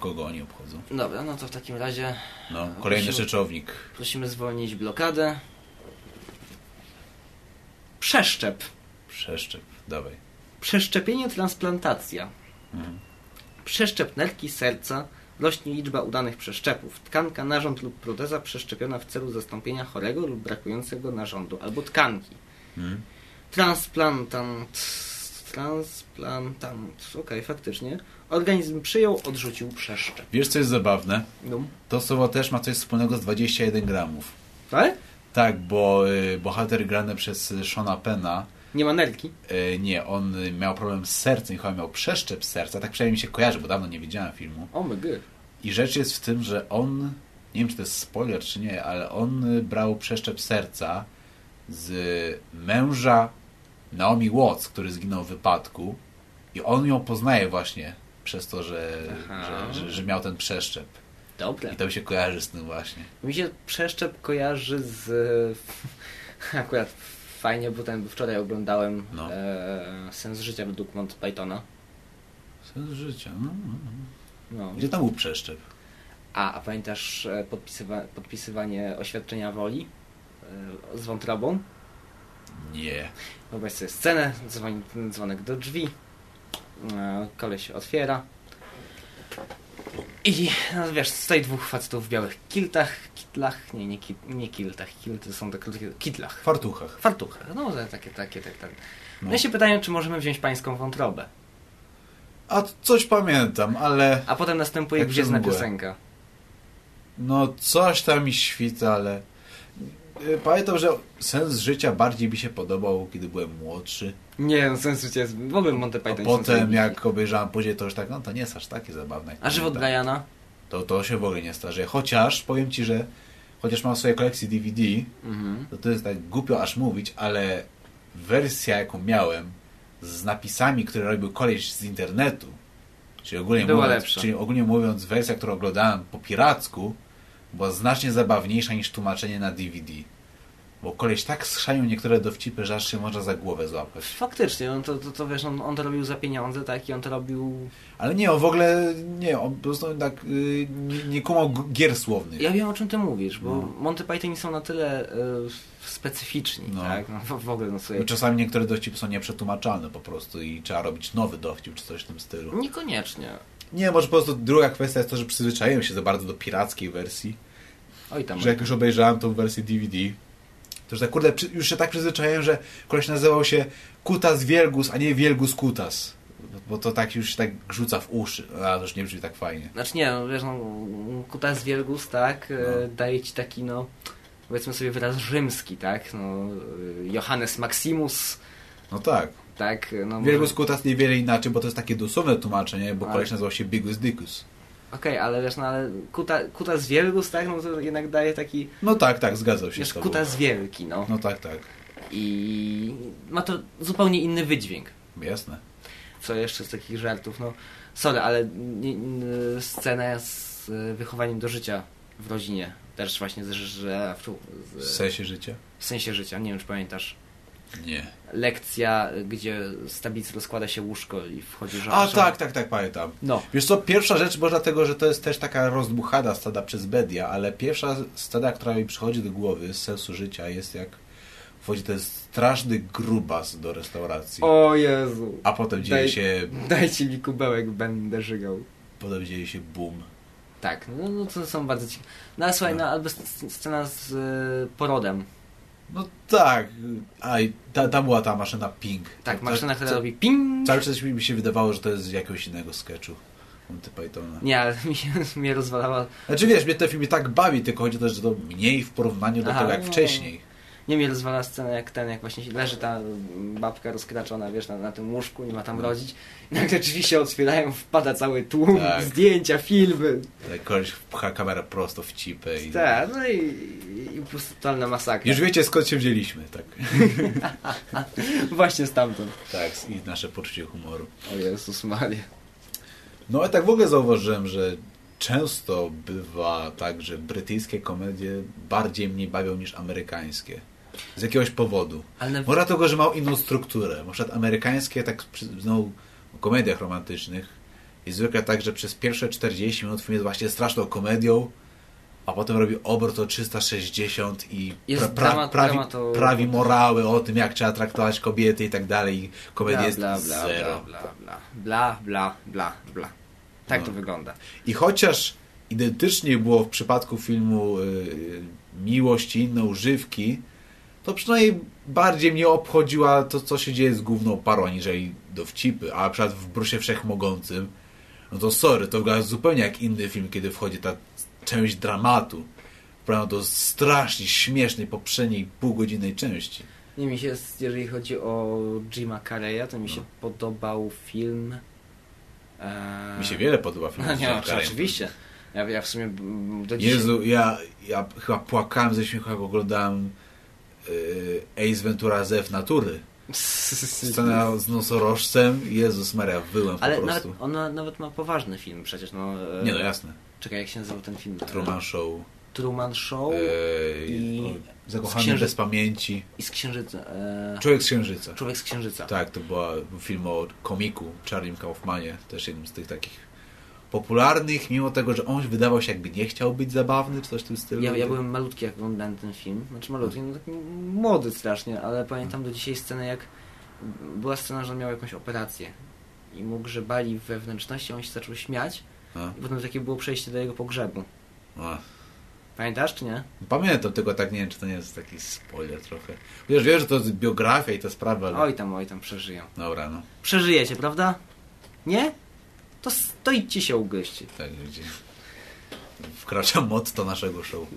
kogo oni obchodzą. Dobra, no to w takim razie No, kolejny Musimy- rzeczownik. prosimy zwolnić blokadę. Przeszczep. Przeszczep. Dawaj. Przeszczepienie transplantacja. Mhm. Przeszczep nerki serca rośnie liczba udanych przeszczepów. Tkanka, narząd lub proteza przeszczepiona w celu zastąpienia chorego lub brakującego narządu albo tkanki. Mhm. Transplantant. Transplantant. Okej, faktycznie. Organizm przyjął, odrzucił przeszczep. Wiesz, co jest zabawne? No. To słowo też ma coś wspólnego z 21 gramów. Tak? Tak, bo y, bohater grany przez Shona Pena, Nie ma nerki. y, nie, on miał problem z sercem i chyba miał przeszczep serca, tak przynajmniej mi się kojarzy, bo dawno nie widziałem filmu. O my god. I rzecz jest w tym, że on, nie wiem czy to jest spoiler czy nie, ale on brał przeszczep serca z męża Naomi Watts, który zginął w wypadku i on ją poznaje właśnie przez to, że, że, że, że miał ten przeszczep. Dobra. I to mi się kojarzy z tym właśnie. Mi się przeszczep kojarzy z... Akurat fajnie, bo ten wczoraj oglądałem No. e, Sens życia według Monty Pythona. Sens życia. No, no, no. No. Gdzie tam był przeszczep? A, a pamiętasz e, podpisywa podpisywanie oświadczenia woli e, z wątrobą? Nie. Wyobraź sobie scenę, dzwoni dzwonek do drzwi, e, koleś otwiera i no wiesz, stoi dwóch facetów w białych kiltach, kitlach, nie, nie, ki, nie kiltach, kilty są te krótkie, kitlach, fartuchach. fartuchach, no takie, takie, tak, tak. No. No. i się pytają, czy możemy wziąć pańską wątrobę. A coś pamiętam, ale A potem następuje mgłę. piosenka. no coś tam mi świta, ale pamiętam, że sens życia bardziej mi się podobał, kiedy byłem młodszy. Nie, no sens życia jest, w ogóle Monty A Python są potem jak obejrzałem później, to już tak, no to nie jest aż takie zabawne. A żywot. Briana? To, to się w ogóle nie starzeje. Chociaż, powiem Ci, że chociaż mam w swojej kolekcji DVD, Mhm. to to jest tak głupio aż mówić, ale wersja jaką miałem z napisami, które robił koleś z internetu, czyli ogólnie, Była mówiąc, lepsza. czyli ogólnie mówiąc wersja, którą oglądałem po piracku, była znacznie zabawniejsza niż tłumaczenie na DVD. Bo koleś tak schrzanił niektóre dowcipy, że aż się można za głowę złapać. Faktycznie, no to, to, to wiesz, on, on to robił za pieniądze, tak, i on to robił... Ale nie, on w ogóle nie, on po prostu tak y, nie, nie kumał gier słownych. Ja wiem, o czym ty mówisz, bo No. Monty Pythoni są na tyle y, specyficzni, No. tak, no, w, w ogóle no sobie... I czasami niektóre dowcipy są nieprzetłumaczalne po prostu i trzeba robić nowy dowcip czy coś w tym stylu. Niekoniecznie. Nie, może po prostu druga kwestia jest to, że przyzwyczaiłem się za bardzo do pirackiej wersji, Oj tam. że jak już obejrzałem tą wersję DVD, to już tak kurde, już się tak przyzwyczaiłem, że koleś nazywał się Kutas Wielgus, a nie Wielgus Kutas. Bo to tak już tak rzuca w uszy. A to już nie brzmi tak fajnie. Znaczy nie, no wiesz, no, Kutas Wielgus, tak, e, No. daje ci taki, no, powiedzmy sobie wyraz rzymski, tak, no, e, Johannes Maximus, No tak. Tak, no... może- Wielgus Kutas niewiele inaczej, bo to jest takie dosłowne tłumaczenie, bo Ale- koleś nazywał się Bigus Dicus. Okej, ale wiesz, no ale Kuta, Kutas Wielgus, tak, no to jednak daje taki, No tak, tak, zgadzał się wiesz, z tobą. Kutas Wielki, no. No tak, tak. I ma to zupełnie inny wydźwięk. Jasne. Co jeszcze z takich żartów, no, sorry, ale scena z e, wychowaniem do życia w rodzinie, też właśnie z, że, W z, sensie życia? w sensie życia, nie wiem, czy pamiętasz. Nie. lekcja, gdzie z tablicy rozkłada się łóżko i wchodzi żona. A tak, tak, tak, pamiętam. No. Wiesz co, pierwsza rzecz, może dlatego, że to jest też taka rozdmuchana stada przez media, ale pierwsza stada, która mi przychodzi do głowy z sensu życia jest jak wchodzi ten straszny grubas do restauracji, O Jezu. a potem dzieje Daj- się, Dajcie mi kubełek, będę żygał. potem dzieje się boom. Tak, no, no to są bardzo ciekawe. No ale słuchaj, No. no albo sc- scena z y, porodem. No tak, a ta, tam była ta maszyna ping. Tak, To- maszyna, która robi ping. Cały czas mi się wydawało, że to jest z jakiegoś innego sketchu. Monty Pythona. Nie, ale mi się mnie rozwalała. Znaczy wiesz, mnie ten film i tak bawi, tylko chodzi o to, że to mniej w porównaniu do Aha, tego jak no. wcześniej. Nie mnie rozwala scena jak ten, jak właśnie leży ta babka rozkraczona, wiesz, na, na tym łóżku, nie ma tam rodzić. I nagle drzwi się otwierają, wpada cały tłum, Tak. zdjęcia, filmy. Tak, koleś pcha kamerę prosto w cipę i... Tak, no i, i po prostu totalna masakra. Już wiecie skąd się wzięliśmy, tak. Właśnie stamtąd. tak, i nasze poczucie humoru. O Jezus Maria. No ale tak w ogóle zauważyłem, że często bywa tak, że brytyjskie komedie bardziej mnie bawią niż amerykańskie. Z jakiegoś powodu. Ale. Może dlatego, że mają inną strukturę. Na przykład amerykańskie, tak znowu w komediach romantycznych, jest zwykle tak, że przez pierwsze 40 minut film jest właśnie straszną komedią, a potem robi obrót o 360 i pra, pra, dramat- prawi, prawi morały o tym, jak trzeba traktować kobiety i tak dalej. I komedia bla, jest bla, bla, zero. bla, bla, bla, bla, bla, bla. Tak No. to wygląda. I chociaż identycznie było w przypadku filmu y, Miłość i inne używki, to przynajmniej bardziej mnie obchodziła to, co się dzieje z główną parą, aniżeli dowcipy. A na przykład w Brusie Wszechmogącym, no to sorry, to wygląda zupełnie jak inny film, kiedy wchodzi ta część dramatu. Prawda, do strasznie śmiesznej poprzedniej półgodzinnej części. Nie mi się, jeżeli chodzi o Jima Carreya, to mi się No. podobał film... E... Mi się wiele podoba film. No nie, oczywiście. Ja, ja w sumie mm, do dzisiaj... Jezu, ja, ja chyba płakałem ze śmiechu, jak oglądałem Ace Ventura Z natury. Scena z nosorożcem, Jezus Maria, wyłem Ale po nawet, prostu. on ma- nawet ma poważny film przecież, no... e, Nie no, jasne. Czekaj, jak się nazywał ten film? Truman Show, Truman Show e, i Zakochany z księży- bez pamięci, i z Księżyca. E... Człowiek z Księżyca. Człowiek z Księżyca. Tak, to był film o komiku Charlie Kaufmanie, też jednym z tych takich popularnych, mimo tego, że on wydawał się jakby nie chciał być zabawny, czy coś w tym stylu. Ja, ja byłem malutki, jak oglądałem ten film. Znaczy malutki, no taki młody strasznie, ale pamiętam do dzisiaj scenę, jak była scena, że on miał jakąś operację i mu grzebali we wnętrzności, a on się zaczął śmiać A, i potem takie było przejście do jego pogrzebu. a. Pamiętasz, czy nie? Pamiętam, tylko tak nie wiem, czy to nie jest taki spoiler trochę. Chociaż wiem, że to jest biografia i ta sprawa, ale... Oj tam, oj tam, przeżyją. Dobra, no. Przeżyjecie, prawda? Nie? To, s- to idźcie się ugryźcie. Tak, gdzie wkracza motto naszego show.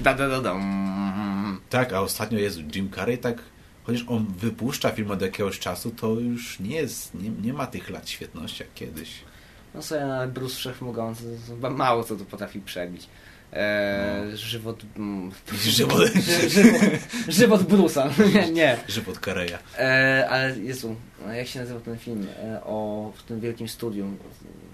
Da, da, da, dam. Tak, a ostatnio jest Jim Carrey, tak, chociaż on wypuszcza film od jakiegoś czasu, to już nie jest, nie, nie ma tych lat świetności jak kiedyś. No sobie nawet Bruce Wszechmogący, mało co tu potrafi przebić. Eee, Żywot... mm, Żywot, żywot, żywot Brusa, nie, żywot Carreya. E, ale Jezu, no jak się nazywał ten film e, o w tym wielkim studium,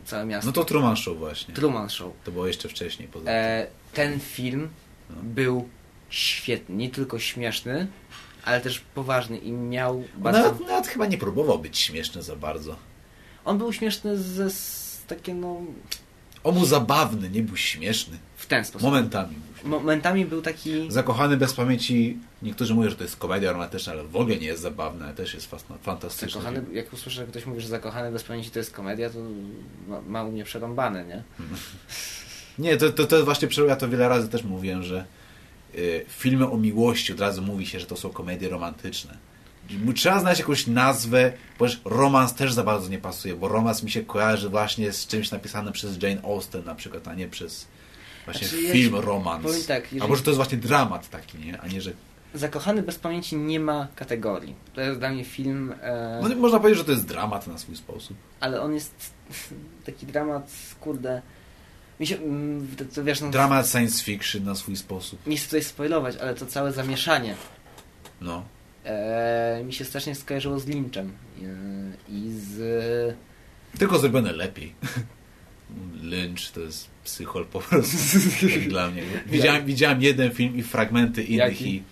całe miasto? No to Truman Show właśnie. Truman Show. To było jeszcze wcześniej. Poza. E, ten film No. był świetny, nie tylko śmieszny, ale też poważny i miał On bardzo... nawet, nawet chyba nie próbował być śmieszny za bardzo. On był śmieszny ze takie no On był zabawny, nie był śmieszny. w ten sposób. Momentami. był. Momentami był taki... Zakochany bez pamięci, niektórzy mówią, że to jest komedia romantyczna, ale w ogóle nie jest zabawna, ale też jest fantastyczna. Zakochany, jak usłyszę, że ktoś mówi, że zakochany bez pamięci to jest komedia, to ma, ma u mnie przerąbane, nie? Nie, to, to, to właśnie, ja to wiele razy też mówiłem, że y, filmy o miłości od razu mówi się, że to są komedie romantyczne. Trzeba znaleźć jakąś nazwę, bo już romans też za bardzo nie pasuje, bo romans mi się kojarzy właśnie z czymś napisanym przez Jane Austen na przykład, a nie przez właśnie Znaczy, ja film ci romans. tak, jeżeli- Albo że to jest właśnie dramat taki, nie? A nie, że... Zakochany bez pamięci nie ma kategorii. To jest dla mnie film, e, No, można powiedzieć, że to jest dramat na swój sposób. ale on jest taki dramat, kurde... Mi się, mm, to, to wiesz, no, Dramat science fiction na swój sposób. nie chcę tutaj spoilować, ale to całe zamieszanie No. E, mi się strasznie skojarzyło z Lynchem e, i z... Tylko zrobione lepiej. Lynch to jest psychol po prostu. Dla mnie. Widziałem, widziałem jeden film i fragmenty innych Jaki? i...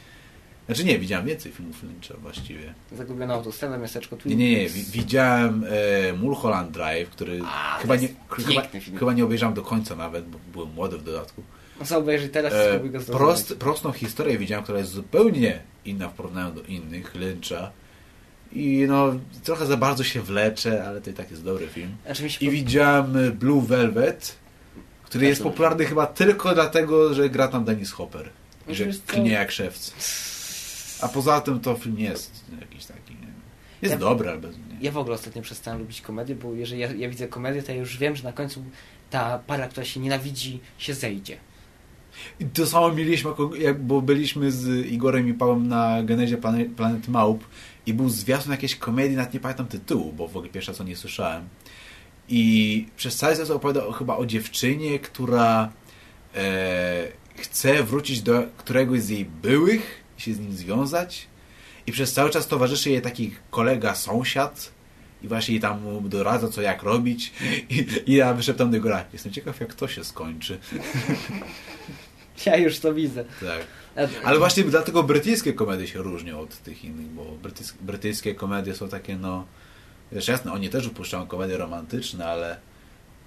Znaczy nie, widziałem więcej filmów Lyncha właściwie. Zagubione autostrada, miasteczko Nie, Twin nie, nie. Wi- Widziałem e, Mulholland Drive, który A, chyba nie, chyba, film. chyba nie obejrzałem do końca nawet, bo byłem młody w dodatku. No co obejrzyj teraz, E, go prost, prostą historię widziałem, która jest zupełnie inna w porównaniu do innych, Lyncha. I no, trochę za bardzo się wlecze, ale to i tak jest dobry film. Znaczy I po- widziałem Blue Velvet, który Też jest popularny chyba tylko dlatego, że gra tam Dennis Hopper. I Znaczy, że klnie jak szewc. A poza tym to film jest jakiś taki, nie? Jest Ja- dobry, ale bez mnie. Ja w ogóle ostatnio przestałem lubić komedię, bo jeżeli ja, ja widzę komedię, to ja już wiem, że na końcu ta para, która się nienawidzi, się zejdzie. I to samo mieliśmy, bo byliśmy z Igorem i Pałem na Genezie Plane- Planet Małp i był zwiastun jakiejś komedii, nawet nie pamiętam tytułu, bo w ogóle pierwsza co nie słyszałem. I przez cały czas opowiadał chyba o dziewczynie, która e, chce wrócić do któregoś z jej byłych i się z nim związać. I przez cały czas towarzyszy jej taki kolega, sąsiad i właśnie jej tam doradza, co jak robić. I, i ja wyszeptam do Igora, jestem ciekaw, jak to się skończy. Ja już to widzę. Tak. A- Ale właśnie dlatego brytyjskie komedie się różnią od tych innych, bo brytyjskie, brytyjskie komedie są takie, no... Wiesz, jasne, oni też upuszczają komedie romantyczne, ale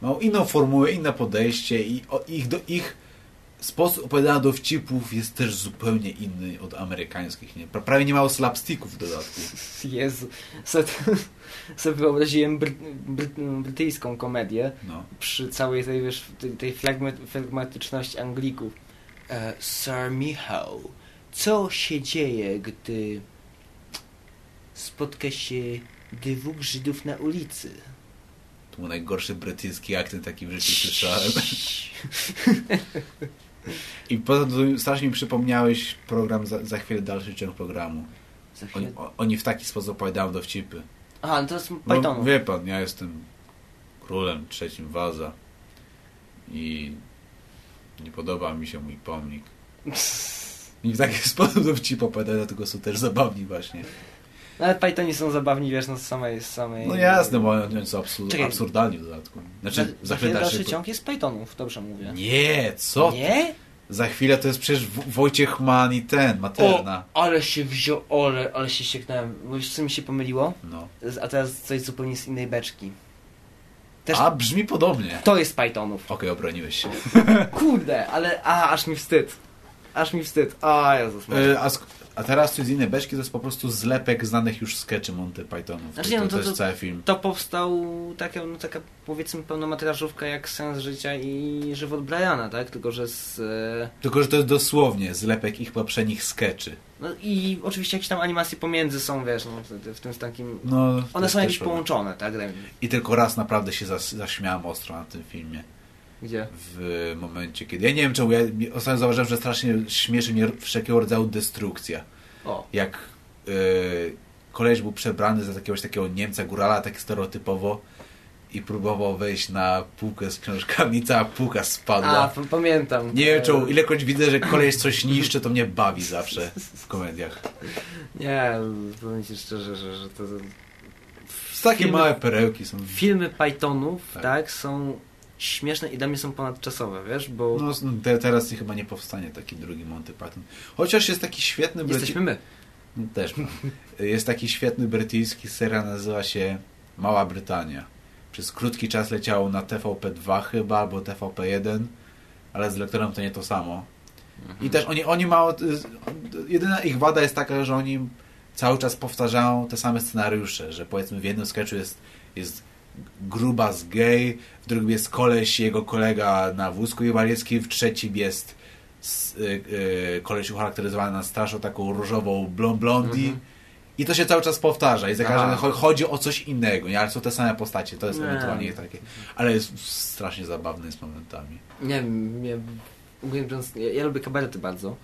mają inną formułę, inne podejście i ich, do, ich sposób opowiadania dowcipów jest też zupełnie inny od amerykańskich. Nie? Pra- Prawie nie mało slapsticków w dodatku. Jezu. Sobie, sobie wyobraziłem bry, bry, brytyjską komedię No. przy całej tej, wiesz, tej, tej flagmatyczności Anglików. E, Sir Michał, co się dzieje, gdy spotka się dwóch Żydów na ulicy? To był najgorszy brytyjski akcent, jaki w życiu słyszałem. I poza tym strasznie mi przypomniałeś program, za, za chwilę dalszy ciąg programu. Za chwilę... Oni, oni w taki sposób opowiadają dowcipy. Aha, no to jest No, Pythonu. wie pan, ja jestem królem trzecim Waza i nie podoba mi się mój pomnik. I w taki sposób dowcipy opowiadają, dlatego są też zabawni właśnie. No, ale Pythoni są zabawni, wiesz, no z samej... Z samej... No jasne, bo oni są absur Czekaj. absurdalni w dodatku. Znaczy, za chwilę dalszy po- ciąg jest Pythonów, dobrze mówię. Nie, co? ty? Nie? Za chwilę to jest przecież Wojciech Mann i ten, Materna. O, ale się wziął, ale, ale się sieknąłem. Wiesz, co mi się pomyliło? No. A teraz coś zupełnie z innej beczki. Też A, brzmi podobnie. to jest Pythonów. Okej, obroniłeś się. Kurde, ale a, aż mi wstyd. Aż mi wstyd. A, Jezus Maria. E, a, a teraz coś z innej beczki to jest po prostu zlepek znanych już sketchy Monty Pythonów. Znaczy, to, no to, to- jest cały film. To powstał taka, no, taka powiedzmy pełnometrażówka jak Sens Życia i Żywot Briana, tak? Tylko, że z... e, Tylko, że to jest dosłownie zlepek ich poprzednich skeczy. No i oczywiście jakieś tam animacje pomiędzy są, wiesz, no, w, tym takim... No, One jest są jakieś problem. połączone, tak? I tylko raz naprawdę się zas zaśmiałem ostro na tym filmie. Gdzie? W momencie, kiedy... Ja nie wiem czemu, ja ostatnio zauważyłem, że strasznie śmieszy mnie wszelkiego rodzaju destrukcja. O, Jak yy, koleś był przebrany za jakiegoś takiego Niemca górala, tak stereotypowo i próbował wejść na półkę z książkami, cała półka spadła. a, pamiętam. Nie wiem E, czemu, ilekroć widzę, że koleś coś niszczy, to mnie bawi zawsze w komediach. Nie, powiem ci szczerze, że, że to... Takie Filmy- małe perełki są. Filmy Pythonów, Tak. tak. są śmieszne i dla mnie są ponadczasowe, wiesz, bo No, te, teraz chyba nie powstanie taki drugi Monty Python. Chociaż jest taki świetny jesteśmy my. No, też mam. Jest taki świetny brytyjski serial, nazywa się Mała Brytania. Przez krótki czas leciało na TVP2 chyba, albo TVP1, ale z lektorem to nie to samo. I też oni, oni mało... Jedyna ich wada jest taka, że oni cały czas powtarzają te same scenariusze, że powiedzmy w jednym sketchu jest, jest gruba z gay, w drugim jest koleś, jego kolega na wózku inwalidzkim, w trzecim jest y, y, koleś ucharakteryzowany na straszną taką różową blond blondi Mhm. I to się cały czas powtarza i za każdym cho- chodzi o coś innego, nie? Ale są te same postacie, to jest Nie. ewentualnie takie. Ale jest strasznie zabawne jest momentami. Nie wiem, ja, ja lubię kabarety bardzo,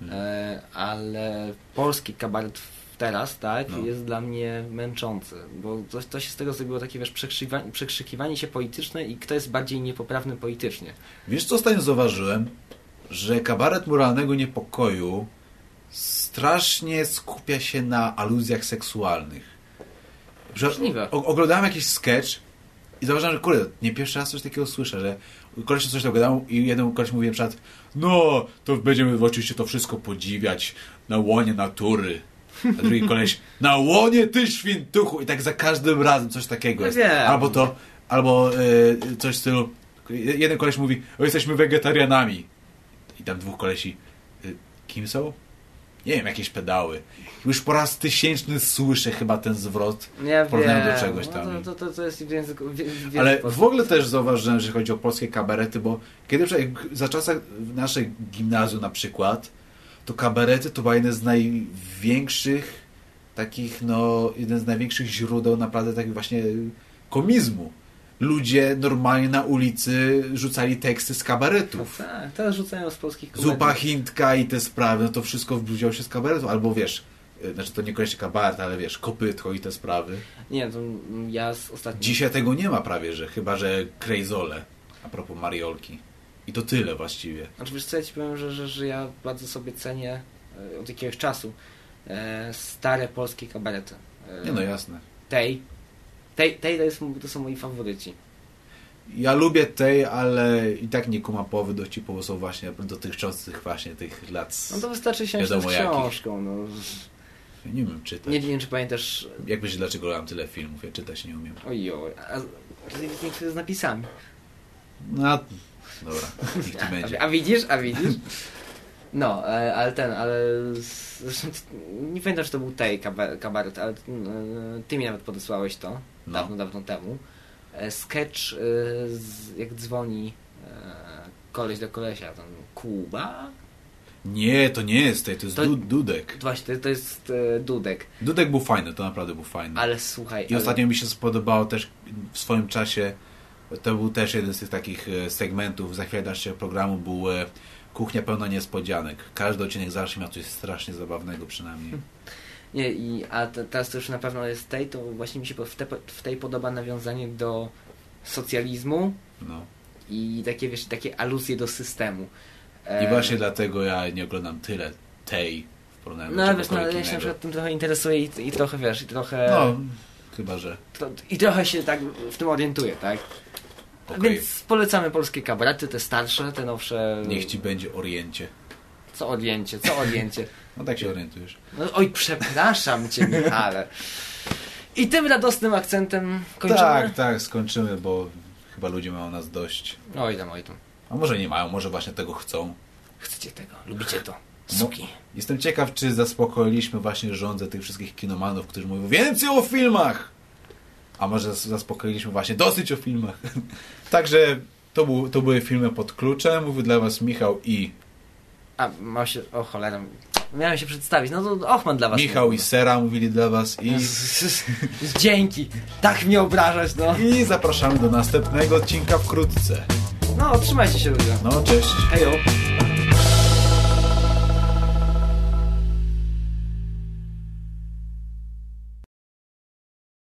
Hmm. ale polski kabaret teraz, tak, No. jest dla mnie męczący, bo to się z tego zrobiło takie, wiesz, przekrzykiwa- przekrzykiwanie się polityczne i kto jest bardziej niepoprawny politycznie. Wiesz co ostatnio zauważyłem? Że kabaret moralnego niepokoju strasznie skupia się na aluzjach seksualnych. Że o, oglądałem jakiś sketch i zauważyłem, że kurde, nie pierwszy raz coś takiego słyszę, że koleś coś tam gadał i jeden koleś mówi na przykład no, to będziemy oczywiście to wszystko podziwiać na łonie natury. A drugi koleś, na łonie ty świntuchu! I tak za każdym razem coś takiego No jest. Albo to, albo e, coś w stylu, jeden koleś mówi, o jesteśmy wegetarianami. I tam dwóch kolesi, y, kim są? Nie wiem, jakieś pedały. Już po raz tysięczny słyszę chyba ten zwrot. Nie W porównaniu wiem, do czegoś tam. No to, to, to jest w języku... W, w Ale w ogóle też zauważyłem, że chodzi o polskie kabarety, bo kiedy za czasach w naszej gimnazjum na przykład, to kabarety to była jeden z największych takich, no, jeden z największych źródeł naprawdę takich właśnie komizmu. Ludzie normalnie na ulicy rzucali teksty z kabaretów. Tak, teraz rzucają z polskich komedii. Zupa Chintka i te sprawy, no to wszystko wzięło się z kabaretu, albo wiesz, y, znaczy to niekoniecznie kabaret, ale wiesz, kopytko i te sprawy. Nie, to ja z ostatnio... Dzisiaj tego nie ma prawie, że chyba, że Krejzole, a propos Mariolki. I to tyle właściwie. Znaczy wiesz co, ja ci powiem, że, że, że ja bardzo sobie cenię e, od jakiegoś czasu e, stare polskie kabarety. E, Nie no, jasne. tej, tej, tej to, jest, to są moi faworyci. Ja lubię tej, ale i tak nie kuma połowy dowcipów, bo są właśnie dotychczasnych właśnie tych lat. No to wystarczy się z książką. No. Ja nie umiem czytać. Nie, nie wiem, czy pamiętasz... Jak wiesz, dlaczego mam tyle filmów? Ja czytać nie umiem. Ojoj, a niektóre z napisami. No, dobra, niech ci będzie. A, widzisz, a widzisz? No, e, ale ten, ale nie pamiętam, czy to był tej kaba- kabaret, ale e, ty mi nawet podesłałeś to No. dawno, dawno temu. E, Sketch, jak dzwoni koleś do kolesia, tam Kuba? Nie, to nie jest tej, to jest To- Du- Dudek. Właśnie, to, to jest Dudek, Dudek był fajny, to naprawdę był fajny. ale słuchaj... I ale, ostatnio mi się spodobało też w swoim czasie, to był też jeden z tych takich e, segmentów, za chwilę dalszego programu był e, Kuchnia pełna niespodzianek. Każdy odcinek zawsze miał coś strasznie zabawnego przynajmniej. Nie, i, a te, teraz to już na pewno jest tej, to właśnie mi się w, te, w tej podoba nawiązanie do socjalizmu No. i takie, wiesz, takie aluzje do systemu. E, I właśnie dlatego ja nie oglądam tyle tej w porównaniu No do ale wiesz, no, ja się na przykład tym trochę interesuję i, i trochę, wiesz, i trochę... No, chyba, że To, I trochę się tak w tym orientuję, tak? Okej. Więc polecamy polskie kabarety, te starsze, te nowsze... Niech ci będzie oriencie. Co odjęcie, co odjęcie. No tak się orientujesz. No, oj, przepraszam cię, Michale. I tym radosnym akcentem kończymy? Tak, tak, skończymy, bo chyba ludzie mają nas dość. Oj tam, oj tam. A może nie mają, może właśnie tego chcą. Chcecie tego, lubicie to. No. Suki. Jestem ciekaw, czy zaspokoiliśmy właśnie żądzę tych wszystkich kinomanów, którzy mówią więcej o filmach! A może zas- zaspokoiliśmy właśnie dosyć o filmach. Także to, był, to były filmy pod kluczem. Mówił dla was Michał i A, ma się... O cholera. Miałem się przedstawić. No to Ochman dla was. Michał i Sera mówili dla was i, Dzięki. Tak mnie obrażać, no. i zapraszamy do następnego odcinka wkrótce. No, trzymajcie się ludzie. No, cześć! Hejo.